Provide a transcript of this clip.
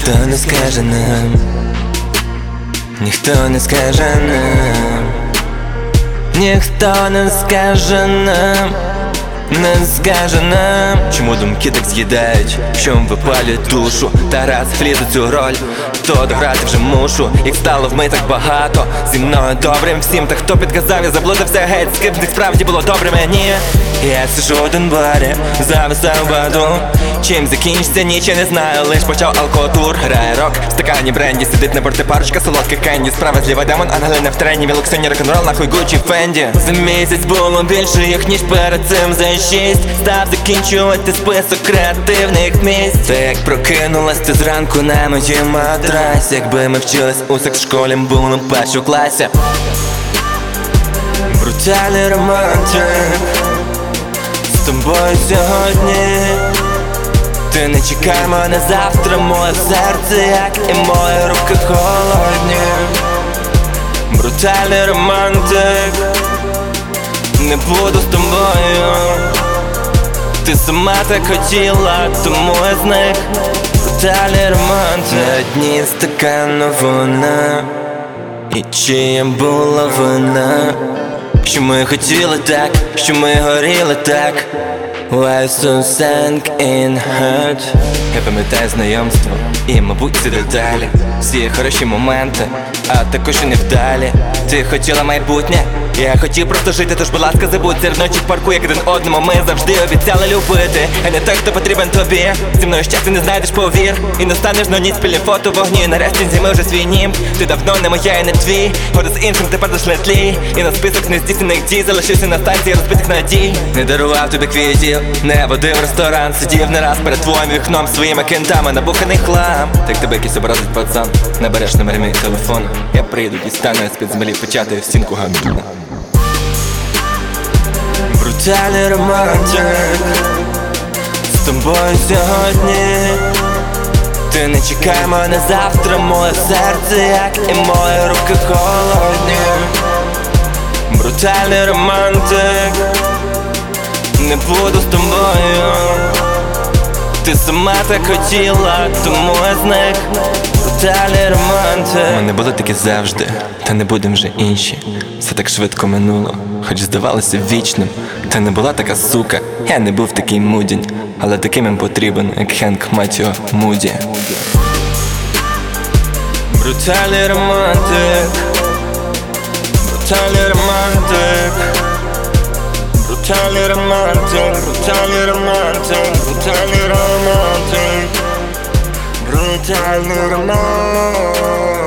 ніхто не скаже нам, ніхто не скаже нам, ніхто не скаже нам. Не скаже нам, чому думки так з'їдають, що випалюють душу. Та раз влізу цю роль, то дограти вже мушу. Їх стало в так багато, зі мною добрим всім. Та хто підказав, я заблудився геть, ким справді було добре мені. Я сижу в один барі, зависав баду Чим закінчиться ніч, я не знаю, лиш почав алкотур. Грає рок, в стакані бренді, сидить на борти парочка солодких кенді. Справа зліва демон, ангелина в трені, вілоксині рок-н-рол, нахуй Гучі Фенді. За місяць було більше їх, ніж перед цим. За шість. Став закінчувати список креативних місць. Та як прокинулась ти зранку на моїй матрасі? Якби ми вчились у секс школі, були в першому класі. Брутальний романтик. З тобою сьогодні. Ти не чекай мене завтра, моє серце, як і мої руки холодні. Брутальний романтик Не буду з тобою. Ти сама так хотіла, тому я зник. Брутальний романтик На дні стакану вона. І чия була вина Що ми хотіли так, що ми горіли так? Why so sank in hurt Я пам'ятаю знайомство і, мабуть, ці деталі. Всі хороші моменти, а також і невдалі. Ти хотіла майбутнє, я хотів просто жити, тож, будь ласка, забудь. В парку, як один одному. Ми завжди обіцяли любити. А не той, хто потрібен тобі. Зі мною щастя не знайдеш, повір. І не станеш на ніч спільні фото вогні. Нарешті зніми вже свій нім. Ти давно не моя і не твій. Ходи з іншим, тепер лиш тлі. І на список нездійснених дій. Залишився на станції розбитих надій. Не дарував тобі квітів, не водив ресторан. Сидів не раз перед твоїм вікном Своїми кентами. Набуханий хлам. Так тебе якийсь образить пацан. Набереш номер мій телефон. Я прийду, дістану з-під землі Почати в стінку гамбіна Брутальний романтик. З тобою сьогодні. Ти не чекай мене завтра, моє серце, як і мої руки холодні Брутальний романтик. Не буду з тобою. Ти сама так хотіла, тому я зник. Брутальний романтик. Ми не були такі завжди, та не будем вже інші. Все так швидко минуло, хоч здавалося вічним Та не була така сука, я не був такий мудінь Але таким їм потрібен, як Хенк Матіо Муді. Брутальний романтик. Брутальний романтик. Брутальний романтик, брутальний романтик, брутальний романтик. Брутальний романтик